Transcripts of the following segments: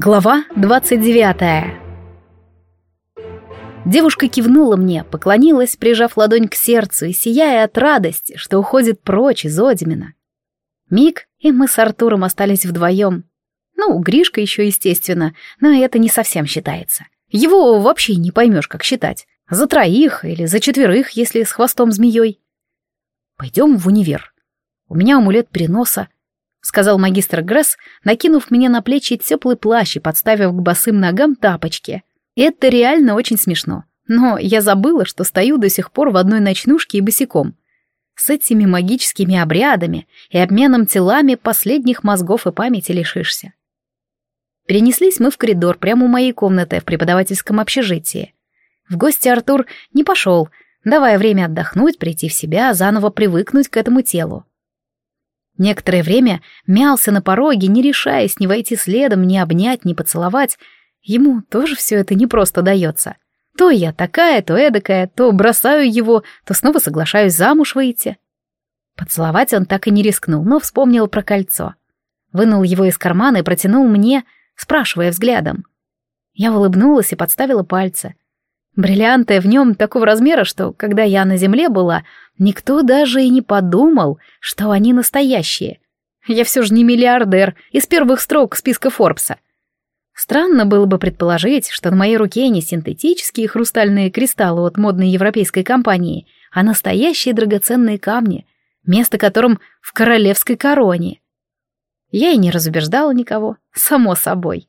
Глава 29 Девушка кивнула мне, поклонилась, прижав ладонь к сердцу и сияя от радости, что уходит прочь из Одимина. Миг, и мы с Артуром остались вдвоем. Ну, Гришка еще, естественно, но это не совсем считается. Его вообще не поймешь, как считать. За троих или за четверых, если с хвостом змеей. Пойдем в универ. У меня амулет переноса, — сказал магистр Гресс, накинув мне на плечи теплый плащ и подставив к босым ногам тапочки. Это реально очень смешно. Но я забыла, что стою до сих пор в одной ночнушке и босиком. С этими магическими обрядами и обменом телами последних мозгов и памяти лишишься. Перенеслись мы в коридор прямо у моей комнаты в преподавательском общежитии. В гости Артур не пошел, давая время отдохнуть, прийти в себя, заново привыкнуть к этому телу. Некоторое время мялся на пороге, не решаясь ни войти следом, ни обнять, ни поцеловать. Ему тоже все это непросто дается. То я такая, то эдакая, то бросаю его, то снова соглашаюсь замуж выйти. Поцеловать он так и не рискнул, но вспомнил про кольцо. Вынул его из кармана и протянул мне, спрашивая взглядом. Я улыбнулась и подставила пальцы. Бриллианты в нем такого размера, что, когда я на земле была, никто даже и не подумал, что они настоящие. Я все же не миллиардер из первых строк списка Форбса. Странно было бы предположить, что на моей руке не синтетические хрустальные кристаллы от модной европейской компании, а настоящие драгоценные камни, место которым в королевской короне. Я и не разубеждала никого, само собой.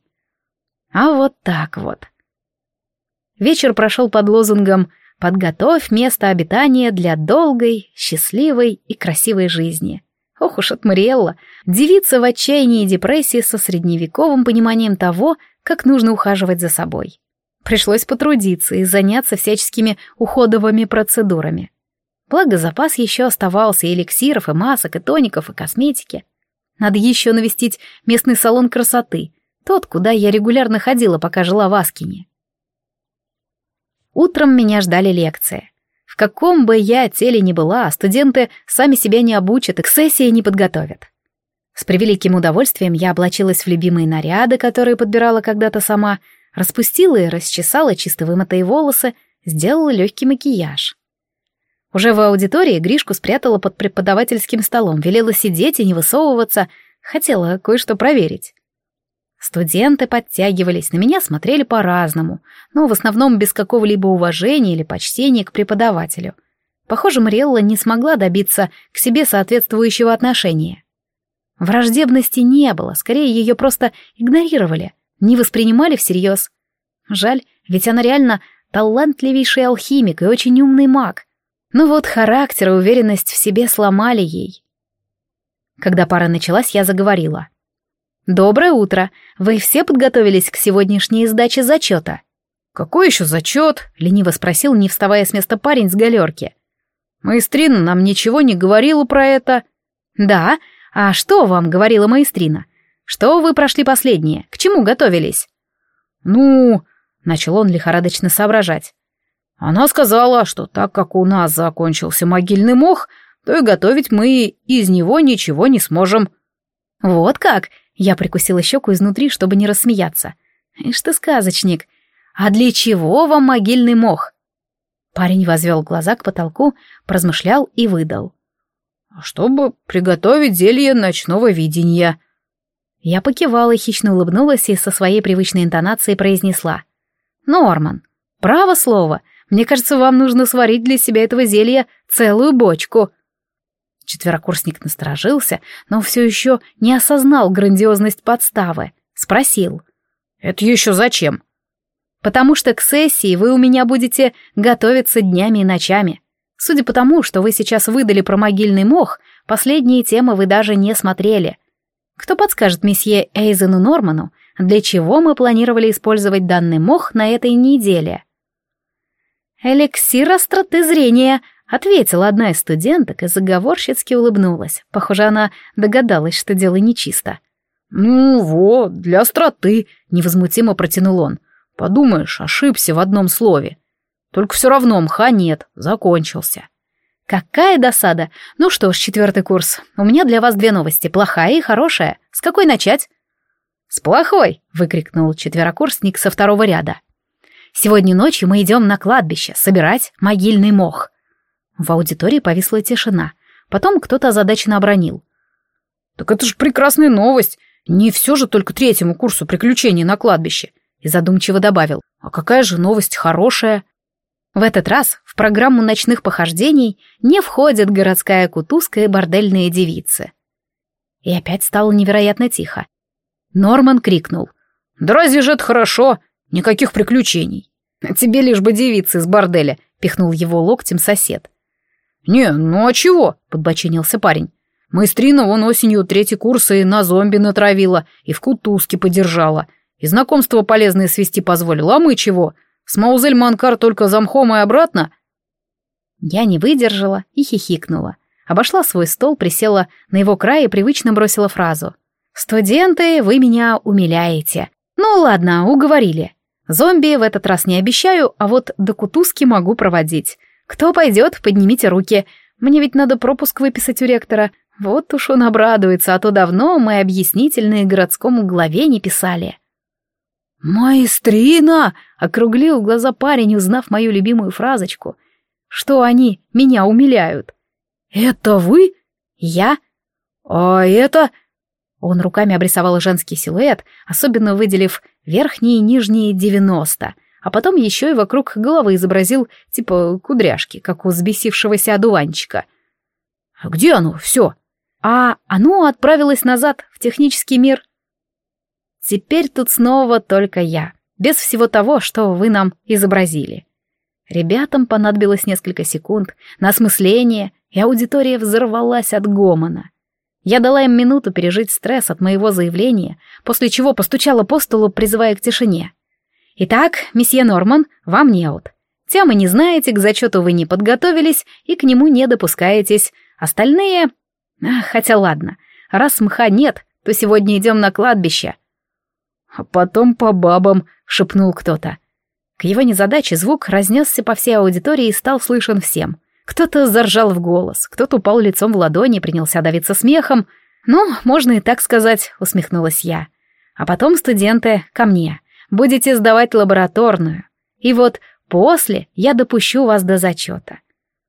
А вот так вот. Вечер прошел под лозунгом «Подготовь место обитания для долгой, счастливой и красивой жизни». Ох уж от Мариэлла, девица в отчаянии и депрессии со средневековым пониманием того, как нужно ухаживать за собой. Пришлось потрудиться и заняться всяческими уходовыми процедурами. Благо запас еще оставался и эликсиров, и масок, и тоников, и косметики. Надо еще навестить местный салон красоты, тот, куда я регулярно ходила, пока жила в Аскине. Утром меня ждали лекции. В каком бы я теле ни была, студенты сами себя не обучат и к сессии не подготовят. С превеликим удовольствием я облачилась в любимые наряды, которые подбирала когда-то сама, распустила и расчесала чисто вымытые волосы, сделала легкий макияж. Уже в аудитории Гришку спрятала под преподавательским столом, велела сидеть и не высовываться, хотела кое-что проверить. Студенты подтягивались, на меня смотрели по-разному, но в основном без какого-либо уважения или почтения к преподавателю. Похоже, Мариэлла не смогла добиться к себе соответствующего отношения. Враждебности не было, скорее ее просто игнорировали, не воспринимали всерьез. Жаль, ведь она реально талантливейший алхимик и очень умный маг. Но вот характер и уверенность в себе сломали ей. Когда пара началась, я заговорила. «Доброе утро. Вы все подготовились к сегодняшней сдаче зачета?» «Какой еще зачет?» — лениво спросил, не вставая с места парень с галерки. «Маэстрина нам ничего не говорила про это». «Да? А что вам говорила маэстрина? Что вы прошли последнее? К чему готовились?» «Ну...» — начал он лихорадочно соображать. «Она сказала, что так как у нас закончился могильный мох, то и готовить мы из него ничего не сможем». «Вот как? Я прикусила щеку изнутри, чтобы не рассмеяться. «Ишь ты сказочник! А для чего вам могильный мох?» Парень возвел глаза к потолку, поразмышлял и выдал. «Чтобы приготовить зелье ночного видения». Я покивала, хищно улыбнулась и со своей привычной интонацией произнесла. «Норман, право слово, мне кажется, вам нужно сварить для себя этого зелья целую бочку». Четверокурсник насторожился, но все еще не осознал грандиозность подставы. Спросил. «Это еще зачем?» «Потому что к сессии вы у меня будете готовиться днями и ночами. Судя по тому, что вы сейчас выдали про могильный мох, последние темы вы даже не смотрели. Кто подскажет месье Эйзену Норману, для чего мы планировали использовать данный мох на этой неделе?» «Эликсир остроты зрения», Ответила одна из студенток и заговорщицки улыбнулась. Похоже, она догадалась, что дело нечисто. «Ну вот, для остроты», — невозмутимо протянул он. «Подумаешь, ошибся в одном слове. Только все равно мха нет, закончился». «Какая досада! Ну что ж, четвертый курс, у меня для вас две новости, плохая и хорошая. С какой начать?» «С плохой!» — выкрикнул четверокурсник со второго ряда. «Сегодня ночью мы идем на кладбище собирать могильный мох». В аудитории повисла тишина. Потом кто-то озадаченно обронил. «Так это же прекрасная новость! Не все же только третьему курсу приключений на кладбище!» И задумчиво добавил. «А какая же новость хорошая!» В этот раз в программу ночных похождений не входят городская кутузка и бордельные девицы. И опять стало невероятно тихо. Норман крикнул. «Да разве же это хорошо? Никаких приключений!» «Тебе лишь бы девицы из борделя», — пихнул его локтем сосед. «Не, ну а чего?» — подбочинился парень. «Маэстрина вон осенью третий курс и на зомби натравила, и в кутузке подержала, и знакомство полезное свести позволила, а мы чего? С Маузель Манкар только замхом и обратно?» Я не выдержала и хихикнула. Обошла свой стол, присела на его край и привычно бросила фразу. «Студенты, вы меня умиляете. Ну ладно, уговорили. Зомби в этот раз не обещаю, а вот до кутузки могу проводить. Кто пойдет, поднимите руки. Мне ведь надо пропуск выписать у ректора. Вот уж он обрадуется, а то давно мы объяснительные городскому главе не писали. «Маэстрина!» — округлил глаза парень, узнав мою любимую фразочку. «Что они меня умиляют?» «Это вы?» «Я?» «А это...» Он руками обрисовал женский силуэт, особенно выделив верхние и нижние девяносто — а потом еще и вокруг головы изобразил типа кудряшки, как у взбесившегося одуванчика. «А где оно? Все!» «А оно отправилось назад, в технический мир». «Теперь тут снова только я, без всего того, что вы нам изобразили». Ребятам понадобилось несколько секунд на осмысление, и аудитория взорвалась от гомона. Я дала им минуту пережить стресс от моего заявления, после чего постучала по столу, призывая к тишине. Итак, месье Норман, вам неуд. Темы не знаете, к зачету вы не подготовились и к нему не допускаетесь. Остальные... Ах, хотя ладно, раз мха нет, то сегодня идем на кладбище. А потом по бабам, шепнул кто-то. К его незадаче звук разнесся по всей аудитории и стал слышен всем. Кто-то заржал в голос, кто-то упал лицом в ладони и принялся давиться смехом. «Ну, можно и так сказать», — усмехнулась я. «А потом студенты ко мне будете сдавать лабораторную. И вот после я допущу вас до зачета.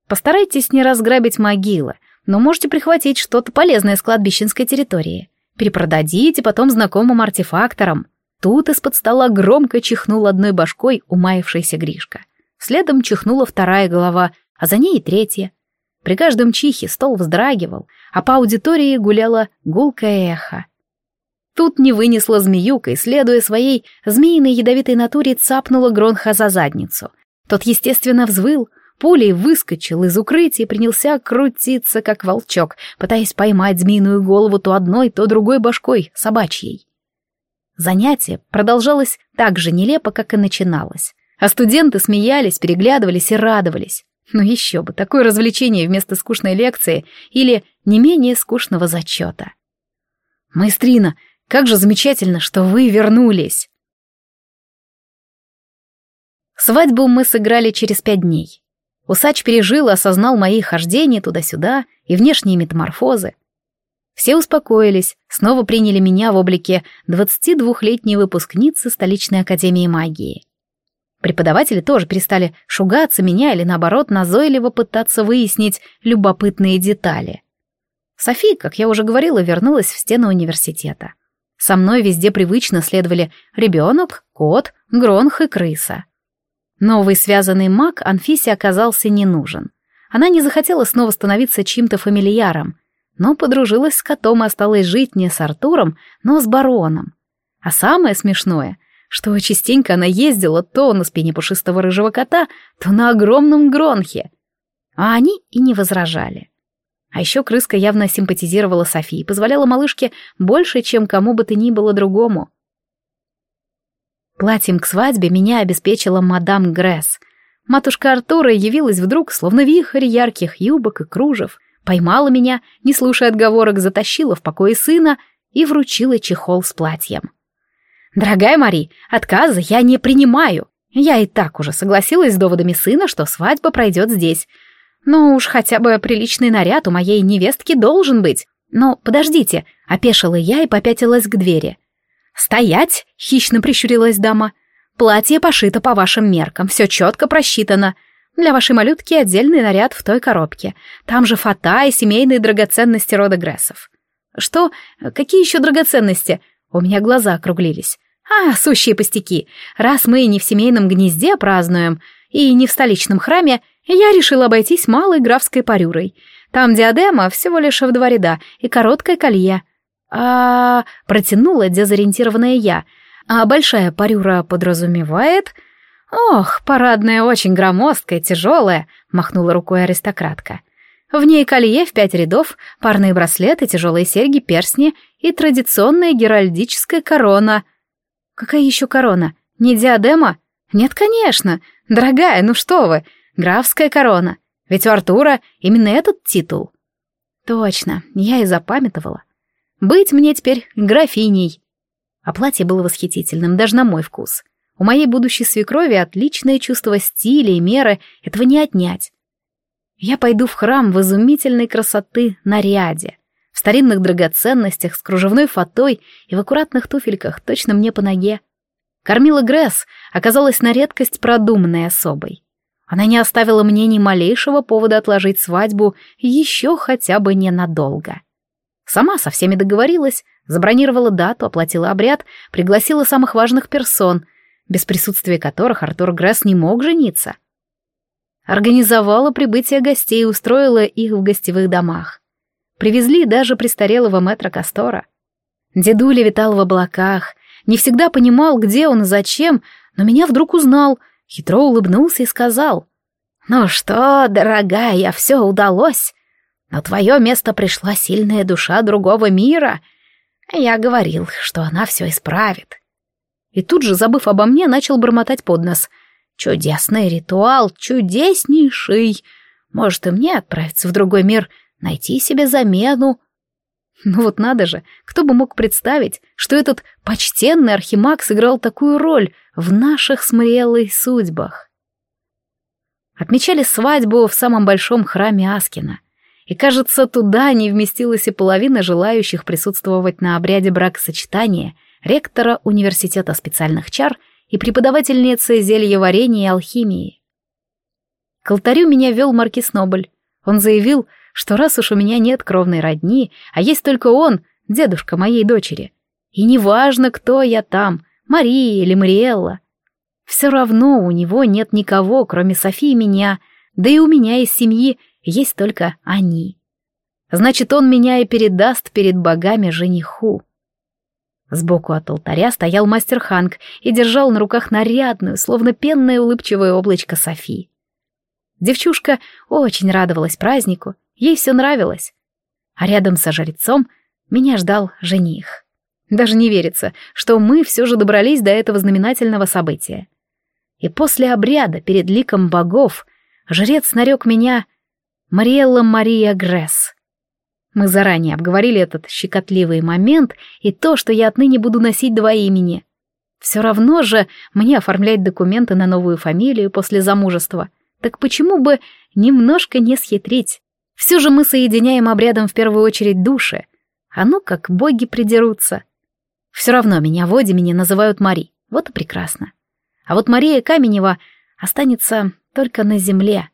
Постарайтесь не разграбить могилы, но можете прихватить что-то полезное с кладбищенской территории. Перепродадите потом знакомым артефакторам. Тут из-под стола громко чихнул одной башкой умаившийся Гришка. Следом чихнула вторая голова, а за ней и третья. При каждом чихе стол вздрагивал, а по аудитории гуляло гулкое эхо. Тут не вынесла змеюка и, следуя своей змеиной ядовитой натуре, цапнула Гронха за задницу. Тот, естественно, взвыл, пулей выскочил из укрытия и принялся крутиться, как волчок, пытаясь поймать змеиную голову то одной, то другой башкой, собачьей. Занятие продолжалось так же нелепо, как и начиналось. А студенты смеялись, переглядывались и радовались. Ну еще бы, такое развлечение вместо скучной лекции или не менее скучного зачета. «Маэстрина, как же замечательно, что вы вернулись!» Свадьбу мы сыграли через пять дней. Усач пережил и осознал мои хождения туда-сюда и внешние метаморфозы. Все успокоились, снова приняли меня в облике 22-летней выпускницы столичной академии магии. Преподаватели тоже перестали шугаться меня или, наоборот, назойливо пытаться выяснить любопытные детали. София, как я уже говорила, вернулась в стены университета. Со мной везде привычно следовали ребенок, кот, гронх и крыса. Новый связанный маг Анфисе оказался не нужен. Она не захотела снова становиться чьим-то фамильяром, но подружилась с котом и осталась жить не с Артуром, но с бароном. А самое смешное, что частенько она ездила то на спине пушистого рыжего кота, то на огромном гронхе. А они и не возражали. А еще крыска явно симпатизировала Софии, позволяла малышке больше, чем кому бы то ни было другому. Платьем к свадьбе меня обеспечила мадам Гресс. Матушка Артура явилась вдруг, словно вихрь ярких юбок и кружев, поймала меня, не слушая отговорок, затащила в покое сына и вручила чехол с платьем. «Дорогая Мари, отказа я не принимаю. Я и так уже согласилась с доводами сына, что свадьба пройдет здесь. Ну уж хотя бы приличный наряд у моей невестки должен быть. Но подождите, опешила я и попятилась к двери. «Стоять!» — хищно прищурилась дама. «Платье пошито по вашим меркам, все четко просчитано. Для вашей малютки отдельный наряд в той коробке. Там же фата и семейные драгоценности рода Грессов». «Что? Какие еще драгоценности?» У меня глаза округлились. «А, сущие пустяки. Раз мы не в семейном гнезде празднуем и не в столичном храме, я решила обойтись малой графской парюрой. Там диадема всего лишь в два ряда и короткое колье а протянула дезориентированная я. А большая парюра подразумевает... Ох, парадная очень громоздкая, тяжелая, махнула рукой аристократка. В ней колье в пять рядов, парные браслеты, тяжелые серьги, перстни и традиционная геральдическая корона. Какая еще корона? Не диадема? Нет, конечно. Дорогая, ну что вы, графская корона. Ведь у Артура именно этот титул. Точно, я и запамятовала. Быть мне теперь графиней. А платье было восхитительным, даже на мой вкус. У моей будущей свекрови отличное чувство стиля и меры, этого не отнять. Я пойду в храм в изумительной красоты наряде, в старинных драгоценностях с кружевной фатой и в аккуратных туфельках, точно мне по ноге. Кормила Гресс оказалась на редкость продуманной особой. Она не оставила мне ни малейшего повода отложить свадьбу еще хотя бы ненадолго. Сама со всеми договорилась, забронировала дату, оплатила обряд, пригласила самых важных персон, без присутствия которых Артур Гресс не мог жениться. Организовала прибытие гостей и устроила их в гостевых домах. Привезли даже престарелого мэтра Кастора. Дедуля витал в облаках, не всегда понимал, где он и зачем, но меня вдруг узнал, хитро улыбнулся и сказал. «Ну что, дорогая, все удалось. На твое место пришла сильная душа другого мира. Я говорил, что она все исправит. И тут же, забыв обо мне, начал бормотать под нос. Чудесный ритуал, чудеснейший. Может, и мне отправиться в другой мир, найти себе замену. Ну вот надо же, кто бы мог представить, что этот почтенный архимаг сыграл такую роль в наших смрелых судьбах. Отмечали свадьбу в самом большом храме Аскина — и, кажется, туда не вместилась и половина желающих присутствовать на обряде бракосочетания ректора университета специальных чар и преподавательницы зельеварения и алхимии. К алтарю меня вел маркиз Нобль. Он заявил, что раз уж у меня нет кровной родни, а есть только он, дедушка моей дочери, и неважно, кто я там, Мария или Мариэлла, все равно у него нет никого, кроме Софии и меня, да и у меня из семьи есть только они. Значит, он меня и передаст перед богами жениху. Сбоку от алтаря стоял мастер Ханк и держал на руках нарядную, словно пенное улыбчивое облачко Софи. Девчушка очень радовалась празднику, ей все нравилось. А рядом со жрецом меня ждал жених. Даже не верится, что мы все же добрались до этого знаменательного события. И после обряда перед ликом богов жрец нарек меня Мариэлла Мария Гресс. Мы заранее обговорили этот щекотливый момент и то, что я отныне буду носить два имени. Все равно же мне оформлять документы на новую фамилию после замужества. Так почему бы немножко не схитрить? Все же мы соединяем обрядом в первую очередь души. А ну как боги придерутся. Все равно меня в Одимине называют Мари. Вот и прекрасно. А вот Мария Каменева останется только на земле.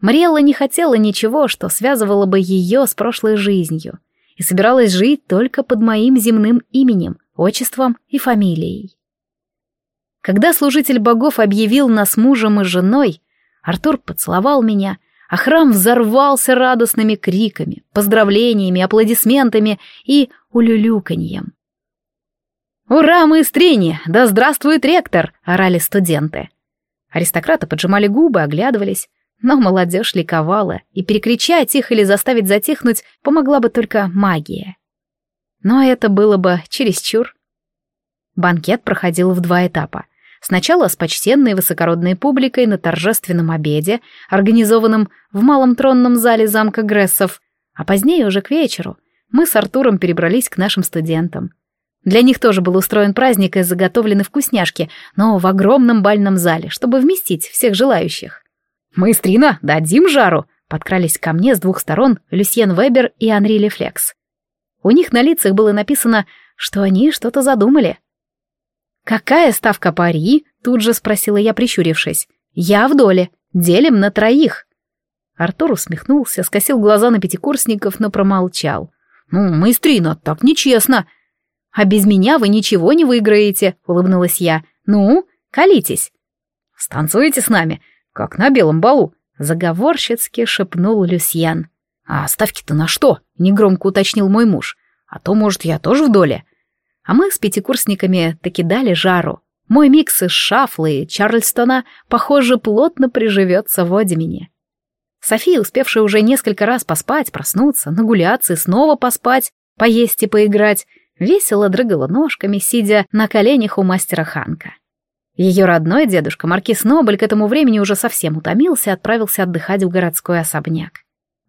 Мариэлла не хотела ничего, что связывало бы ее с прошлой жизнью, и собиралась жить только под моим земным именем, отчеством и фамилией. Когда служитель богов объявил нас мужем и женой, Артур поцеловал меня, а храм взорвался радостными криками, поздравлениями, аплодисментами и улюлюканьем. «Ура, мы Стрине! Да здравствует ректор!» — орали студенты. Аристократы поджимали губы, оглядывались. Но молодежь ликовала, и перекричать их или заставить затихнуть помогла бы только магия. Но это было бы чересчур. Банкет проходил в два этапа. Сначала с почтенной высокородной публикой на торжественном обеде, организованном в малом тронном зале замка Грессов, а позднее уже к вечеру мы с Артуром перебрались к нашим студентам. Для них тоже был устроен праздник и заготовлены вкусняшки, но в огромном бальном зале, чтобы вместить всех желающих. «Мы с Трина дадим жару!» Подкрались ко мне с двух сторон Люсьен Вебер и Анри Лефлекс. У них на лицах было написано, что они что-то задумали. «Какая ставка пари?» — тут же спросила я, прищурившись. «Я в доле. Делим на троих». Артур усмехнулся, скосил глаза на пятикурсников, но промолчал. «Ну, маэстрина, так нечестно!» «А без меня вы ничего не выиграете», — улыбнулась я. «Ну, колитесь». «Станцуете с нами, как на белом балу», — заговорщицки шепнул Люсьян. «А ставки-то на что?» — негромко уточнил мой муж. «А то, может, я тоже в доле?» А мы с пятикурсниками таки дали жару. Мой микс из шафла и Чарльстона, похоже, плотно приживется в Одимине. София, успевшая уже несколько раз поспать, проснуться, нагуляться и снова поспать, поесть и поиграть, весело дрыгала ножками, сидя на коленях у мастера Ханка. Ее родной дедушка, маркиз Нобль, к этому времени уже совсем утомился и отправился отдыхать в городской особняк.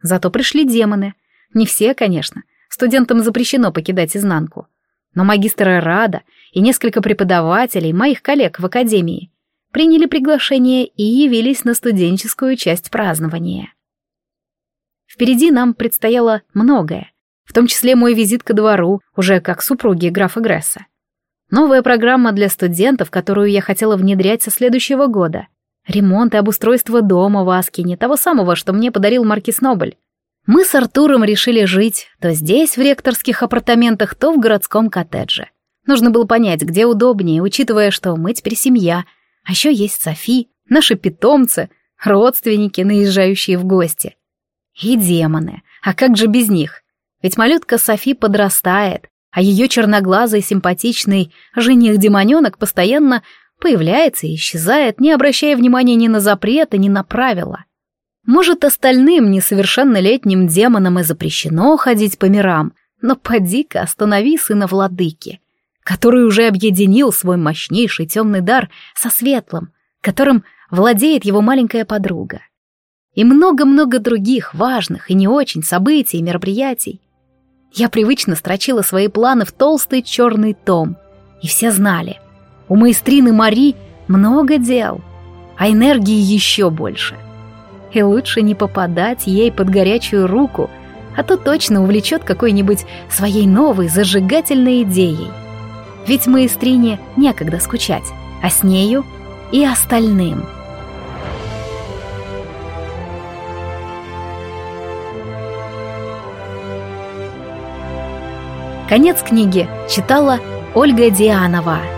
Зато пришли демоны. Не все, конечно. Студентам запрещено покидать изнанку. Но магистр Рада и несколько преподавателей, моих коллег в академии, приняли приглашение и явились на студенческую часть празднования. Впереди нам предстояло многое, в том числе мой визит ко двору, уже как супруги графа Гресса. Новая программа для студентов, которую я хотела внедрять со следующего года. Ремонт и обустройство дома в Аскине, того самого, что мне подарил маркиз Нобль. Мы с Артуром решили жить то здесь, в ректорских апартаментах, то в городском коттедже. Нужно было понять, где удобнее, учитывая, что мы теперь семья. А еще есть Софи, наши питомцы, родственники, наезжающие в гости. И демоны. А как же без них? Ведь малютка Софи подрастает, а ее черноглазый симпатичный жених-демоненок постоянно появляется и исчезает, не обращая внимания ни на запреты, ни на правила. Может, остальным несовершеннолетним демонам и запрещено ходить по мирам, но поди-ка останови сына владыки, который уже объединил свой мощнейший темный дар со светлым, которым владеет его маленькая подруга. И много-много других важных и не очень событий и мероприятий. Я привычно строчила свои планы в толстый черный том, и все знали, у маэстрины Мари много дел, а энергии еще больше — и лучше не попадать ей под горячую руку, а то точно увлечет какой-нибудь своей новой зажигательной идеей. Ведь маэстрине некогда скучать, а с нею и остальным. Конец книги читала Ольга Дианова.